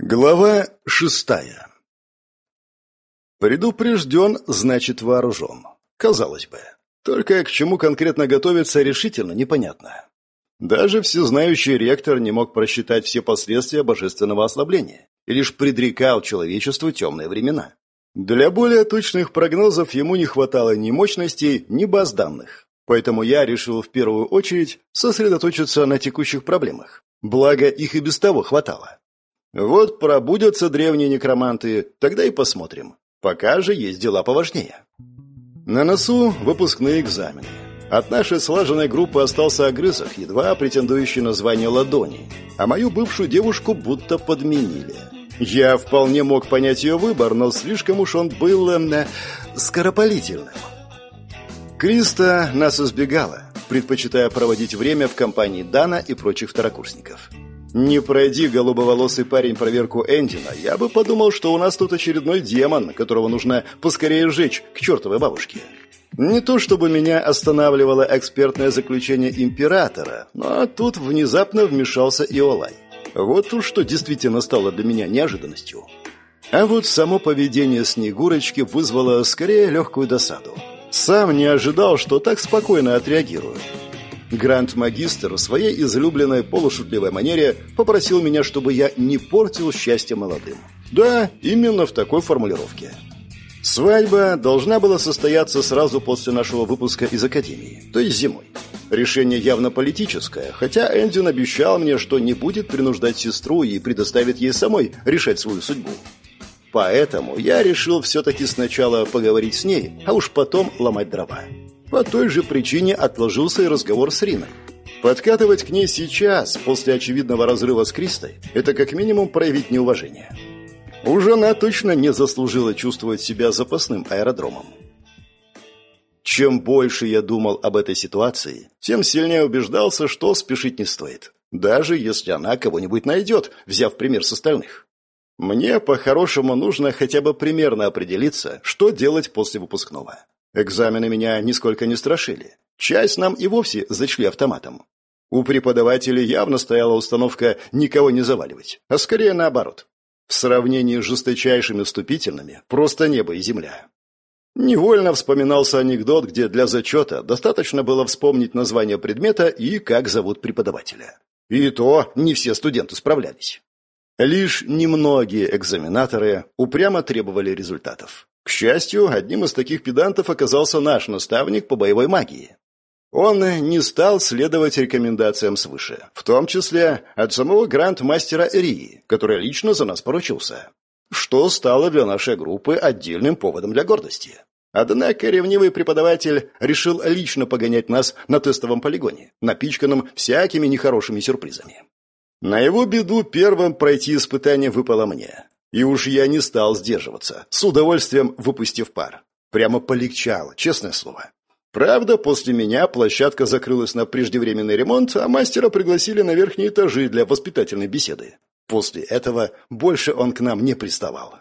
Глава шестая Предупрежден, значит вооружен. Казалось бы. Только к чему конкретно готовиться, решительно непонятно. Даже всезнающий ректор не мог просчитать все последствия божественного ослабления и лишь предрекал человечеству темные времена. Для более точных прогнозов ему не хватало ни мощностей, ни баз данных. Поэтому я решил в первую очередь сосредоточиться на текущих проблемах. Благо, их и без того хватало. Вот пробудятся древние некроманты, тогда и посмотрим. Пока же есть дела поважнее. На носу выпускные экзамены. От нашей слаженной группы остался огрызок, едва претендующий на звание ладони, а мою бывшую девушку будто подменили. Я вполне мог понять ее выбор, но слишком уж он был э, скоропалительным. Криста нас избегала, предпочитая проводить время в компании Дана и прочих второкурсников. Не пройди голубоволосый парень проверку Эндина, я бы подумал, что у нас тут очередной демон, которого нужно поскорее сжечь к чертовой бабушке. Не то чтобы меня останавливало экспертное заключение императора, но тут внезапно вмешался Иолай. Вот уж что действительно стало для меня неожиданностью. А вот само поведение Снегурочки вызвало скорее легкую досаду. Сам не ожидал, что так спокойно отреагирую. Гранд-магистр в своей излюбленной полушутливой манере попросил меня, чтобы я не портил счастье молодым. Да, именно в такой формулировке. Свадьба должна была состояться сразу после нашего выпуска из академии, то есть зимой. Решение явно политическое, хотя Эндин обещал мне, что не будет принуждать сестру и предоставит ей самой решать свою судьбу. Поэтому я решил все-таки сначала поговорить с ней, а уж потом ломать дрова. По той же причине отложился и разговор с Риной. Подкатывать к ней сейчас, после очевидного разрыва с Кристой, это как минимум проявить неуважение. Уж она точно не заслужила чувствовать себя запасным аэродромом. Чем больше я думал об этой ситуации, тем сильнее убеждался, что спешить не стоит. Даже если она кого-нибудь найдет, взяв пример с остальных. Мне, по-хорошему, нужно хотя бы примерно определиться, что делать после выпускного. Экзамены меня нисколько не страшили. Часть нам и вовсе зачли автоматом. У преподавателей явно стояла установка никого не заваливать, а скорее наоборот. В сравнении с жесточайшими вступительными просто небо и земля. Невольно вспоминался анекдот, где для зачета достаточно было вспомнить название предмета и как зовут преподавателя. И то не все студенты справлялись. Лишь немногие экзаменаторы упрямо требовали результатов. К счастью, одним из таких педантов оказался наш наставник по боевой магии. Он не стал следовать рекомендациям свыше, в том числе от самого гранд-мастера Рии, который лично за нас поручился, что стало для нашей группы отдельным поводом для гордости. Однако ревнивый преподаватель решил лично погонять нас на тестовом полигоне, напичканном всякими нехорошими сюрпризами. На его беду первым пройти испытание выпало мне. И уж я не стал сдерживаться, с удовольствием выпустив пар. Прямо полегчало, честное слово. Правда, после меня площадка закрылась на преждевременный ремонт, а мастера пригласили на верхние этажи для воспитательной беседы. После этого больше он к нам не приставал.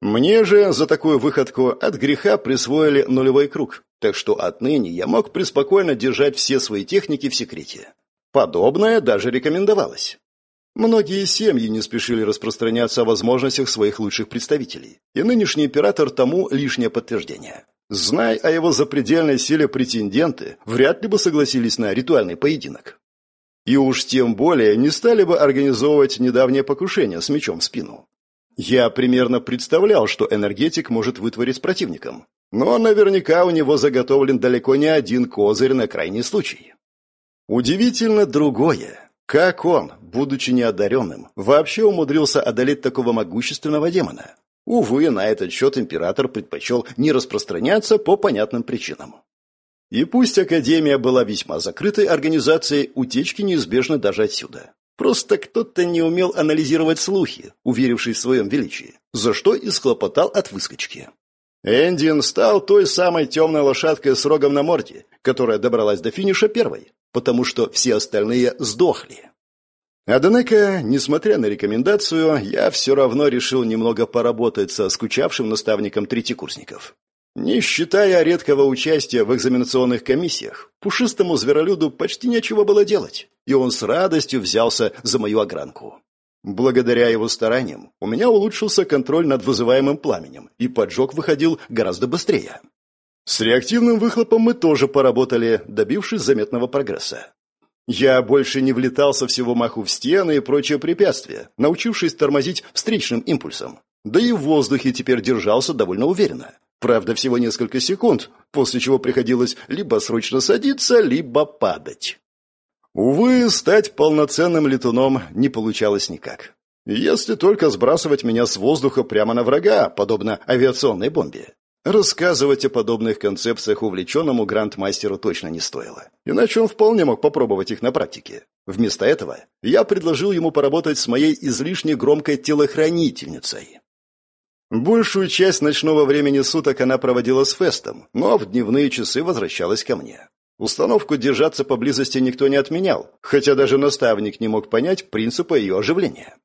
Мне же за такую выходку от греха присвоили нулевой круг, так что отныне я мог преспокойно держать все свои техники в секрете. Подобное даже рекомендовалось. Многие семьи не спешили распространяться о возможностях своих лучших представителей, и нынешний император тому лишнее подтверждение. Зная о его запредельной силе претенденты, вряд ли бы согласились на ритуальный поединок. И уж тем более не стали бы организовывать недавнее покушение с мечом в спину. Я примерно представлял, что энергетик может вытворить с противником, но наверняка у него заготовлен далеко не один козырь на крайний случай. Удивительно другое. Как он, будучи неодаренным, вообще умудрился одолеть такого могущественного демона? Увы, на этот счет император предпочел не распространяться по понятным причинам. И пусть Академия была весьма закрытой организацией, утечки неизбежны даже отсюда. Просто кто-то не умел анализировать слухи, уверившись в своем величии, за что и схлопотал от выскочки. Эндин стал той самой темной лошадкой с рогом на морде, которая добралась до финиша первой, потому что все остальные сдохли. Однако, несмотря на рекомендацию, я все равно решил немного поработать со скучавшим наставником третьекурсников. Не считая редкого участия в экзаменационных комиссиях, пушистому зверолюду почти нечего было делать, и он с радостью взялся за мою огранку. Благодаря его стараниям у меня улучшился контроль над вызываемым пламенем, и поджог выходил гораздо быстрее. С реактивным выхлопом мы тоже поработали, добившись заметного прогресса. Я больше не влетал со всего маху в стены и прочие препятствия, научившись тормозить встречным импульсом. Да и в воздухе теперь держался довольно уверенно. Правда, всего несколько секунд, после чего приходилось либо срочно садиться, либо падать. Увы, стать полноценным летуном не получалось никак. Если только сбрасывать меня с воздуха прямо на врага, подобно авиационной бомбе. Рассказывать о подобных концепциях увлеченному грандмастеру точно не стоило. Иначе он вполне мог попробовать их на практике. Вместо этого я предложил ему поработать с моей излишне громкой телохранительницей. Большую часть ночного времени суток она проводила с Фестом, но в дневные часы возвращалась ко мне. Установку держаться поблизости никто не отменял, хотя даже наставник не мог понять принципа ее оживления.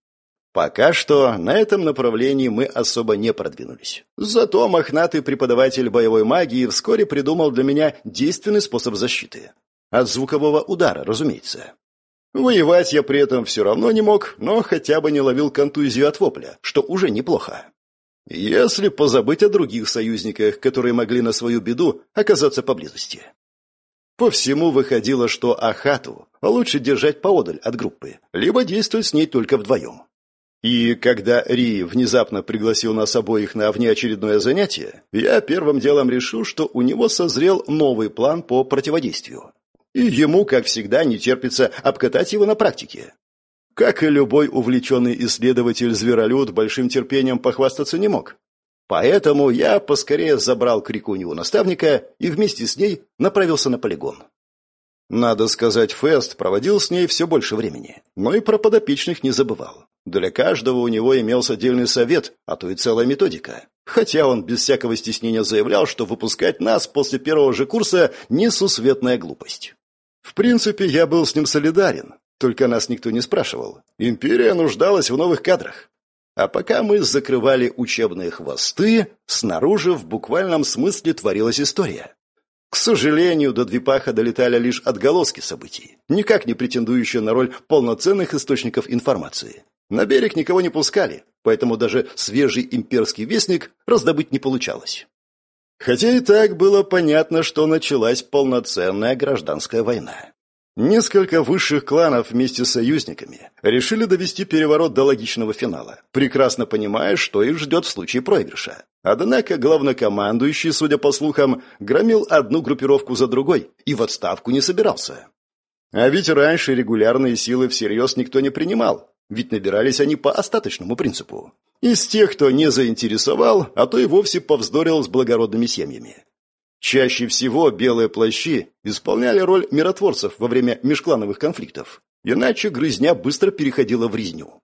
Пока что на этом направлении мы особо не продвинулись. Зато мохнатый преподаватель боевой магии вскоре придумал для меня действенный способ защиты. От звукового удара, разумеется. Воевать я при этом все равно не мог, но хотя бы не ловил контузию от вопля, что уже неплохо. Если позабыть о других союзниках, которые могли на свою беду оказаться поблизости. По всему выходило, что Ахату лучше держать поодаль от группы, либо действовать с ней только вдвоем. И когда Ри внезапно пригласил нас обоих на внеочередное занятие, я первым делом решил, что у него созрел новый план по противодействию. И ему, как всегда, не терпится обкатать его на практике. Как и любой увлеченный исследователь-зверолюд, большим терпением похвастаться не мог. Поэтому я поскорее забрал крикунью наставника и вместе с ней направился на полигон. Надо сказать, Фест проводил с ней все больше времени, но и про подопечных не забывал. Для каждого у него имелся отдельный совет, а то и целая методика. Хотя он без всякого стеснения заявлял, что выпускать нас после первого же курса – несусветная глупость. В принципе, я был с ним солидарен, только нас никто не спрашивал. Империя нуждалась в новых кадрах. А пока мы закрывали учебные хвосты, снаружи в буквальном смысле творилась история. К сожалению, до Двипаха долетали лишь отголоски событий, никак не претендующие на роль полноценных источников информации. На берег никого не пускали, поэтому даже свежий имперский вестник раздобыть не получалось. Хотя и так было понятно, что началась полноценная гражданская война. Несколько высших кланов вместе с союзниками решили довести переворот до логичного финала, прекрасно понимая, что их ждет в случае проигрыша. Однако главнокомандующий, судя по слухам, громил одну группировку за другой и в отставку не собирался. А ведь раньше регулярные силы всерьез никто не принимал, ведь набирались они по остаточному принципу. Из тех, кто не заинтересовал, а то и вовсе повздорил с благородными семьями. Чаще всего белые плащи исполняли роль миротворцев во время межклановых конфликтов, иначе грызня быстро переходила в резню.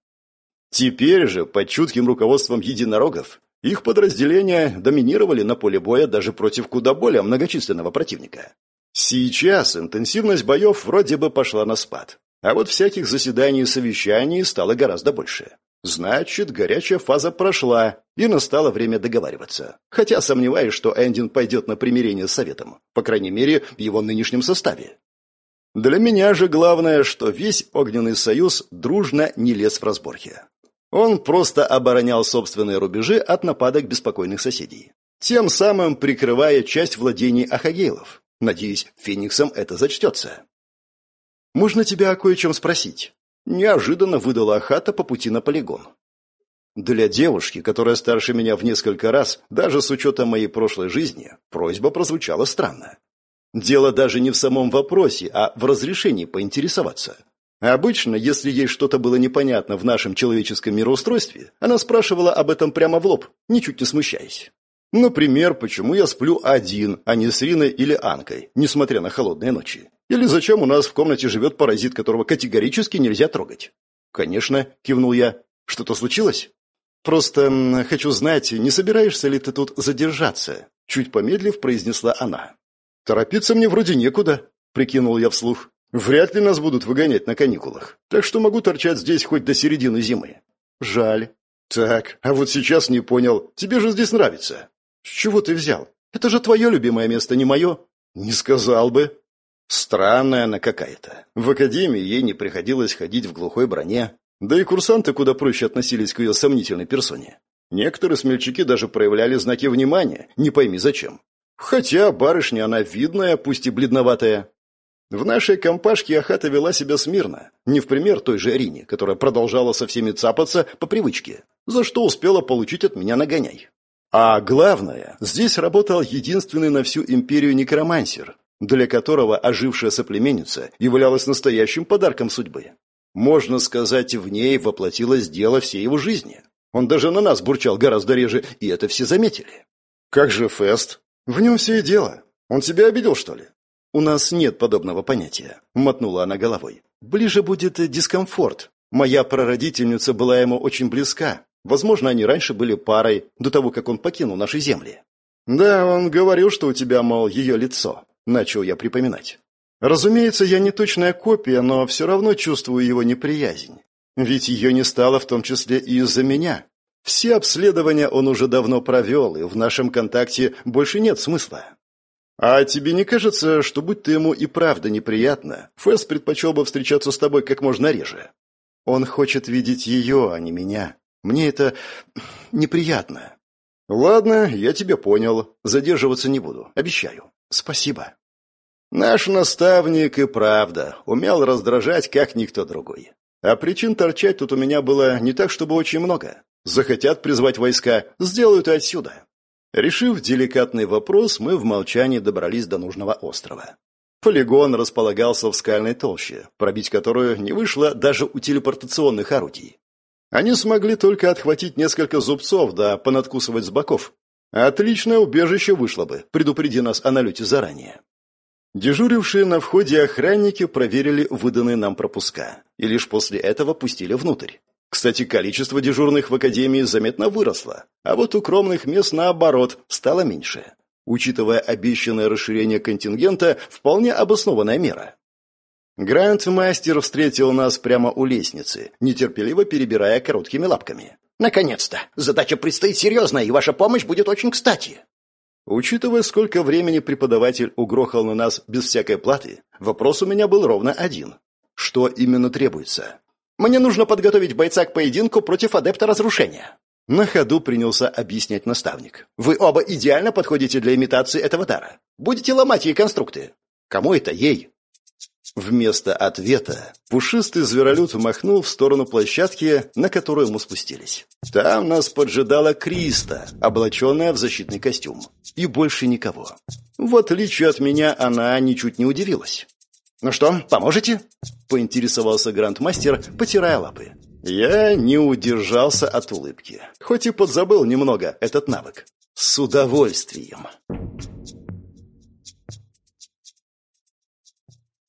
Теперь же, под чутким руководством единорогов, их подразделения доминировали на поле боя даже против куда более многочисленного противника. Сейчас интенсивность боев вроде бы пошла на спад, а вот всяких заседаний и совещаний стало гораздо больше. Значит, горячая фаза прошла, и настало время договариваться. Хотя сомневаюсь, что Эндин пойдет на примирение с Советом, по крайней мере, в его нынешнем составе. Для меня же главное, что весь Огненный Союз дружно не лез в разборки. Он просто оборонял собственные рубежи от нападок беспокойных соседей, тем самым прикрывая часть владений Ахагейлов. Надеюсь, Фениксом это зачтется. «Можно тебя о кое-чем спросить?» Неожиданно выдала Ахата по пути на полигон. Для девушки, которая старше меня в несколько раз, даже с учетом моей прошлой жизни, просьба прозвучала странно. Дело даже не в самом вопросе, а в разрешении поинтересоваться. Обычно, если ей что-то было непонятно в нашем человеческом мироустройстве, она спрашивала об этом прямо в лоб, ничуть не смущаясь. Например, почему я сплю один, а не с Риной или Анкой, несмотря на холодные ночи? Или зачем у нас в комнате живет паразит, которого категорически нельзя трогать? Конечно, кивнул я. Что-то случилось? Просто хочу знать, не собираешься ли ты тут задержаться? Чуть помедлив, произнесла она. Торопиться мне вроде некуда, прикинул я вслух. Вряд ли нас будут выгонять на каникулах, так что могу торчать здесь хоть до середины зимы. Жаль. Так, а вот сейчас не понял. Тебе же здесь нравится. С чего ты взял? Это же твое любимое место, не мое. Не сказал бы. Странная она какая-то. В академии ей не приходилось ходить в глухой броне. Да и курсанты куда проще относились к ее сомнительной персоне. Некоторые смельчаки даже проявляли знаки внимания, не пойми зачем. Хотя барышня она видная, пусть и бледноватая. В нашей компашке Ахата вела себя смирно, не в пример той же Арине, которая продолжала со всеми цапаться по привычке, за что успела получить от меня нагоняй. А главное, здесь работал единственный на всю империю некромансер, для которого ожившая соплеменница являлась настоящим подарком судьбы. Можно сказать, в ней воплотилось дело всей его жизни. Он даже на нас бурчал гораздо реже, и это все заметили. «Как же Фест?» «В нем все и дело. Он тебя обидел, что ли?» «У нас нет подобного понятия», — мотнула она головой. «Ближе будет дискомфорт. Моя прародительница была ему очень близка. Возможно, они раньше были парой, до того, как он покинул наши земли». «Да, он говорил, что у тебя, мол, ее лицо», — начал я припоминать. «Разумеется, я не точная копия, но все равно чувствую его неприязнь. Ведь ее не стало в том числе и из-за меня. Все обследования он уже давно провел, и в нашем контакте больше нет смысла. А тебе не кажется, что будь ты ему и правда неприятно, Фэс предпочел бы встречаться с тобой как можно реже? Он хочет видеть ее, а не меня. Мне это неприятно. Ладно, я тебя понял. Задерживаться не буду, обещаю. Спасибо. Наш наставник и правда умел раздражать, как никто другой. А причин торчать тут у меня было не так, чтобы очень много. Захотят призвать войска, сделают и отсюда. Решив деликатный вопрос, мы в молчании добрались до нужного острова. Полигон располагался в скальной толще, пробить которую не вышло даже у телепортационных орудий. Они смогли только отхватить несколько зубцов да понадкусывать с боков. Отличное убежище вышло бы, предупреди нас о налете заранее. Дежурившие на входе охранники проверили выданные нам пропуска и лишь после этого пустили внутрь. Кстати, количество дежурных в академии заметно выросло, а вот укромных мест, наоборот, стало меньше. Учитывая обещанное расширение контингента, вполне обоснованная мера. Гранд-мастер встретил нас прямо у лестницы, нетерпеливо перебирая короткими лапками. «Наконец-то! Задача предстоит серьезная, и ваша помощь будет очень кстати!» Учитывая, сколько времени преподаватель угрохал на нас без всякой платы, вопрос у меня был ровно один. Что именно требуется? Мне нужно подготовить бойца к поединку против адепта разрушения». На ходу принялся объяснять наставник. «Вы оба идеально подходите для имитации этого дара. Будете ломать ей конструкты. Кому это ей?» Вместо ответа пушистый зверолюд махнул в сторону площадки, на которую мы спустились. Там нас поджидала Криста, облаченная в защитный костюм. И больше никого. В отличие от меня, она ничуть не удивилась. «Ну что, поможете?» — поинтересовался грандмастер, потирая лапы. Я не удержался от улыбки, хоть и подзабыл немного этот навык. С удовольствием.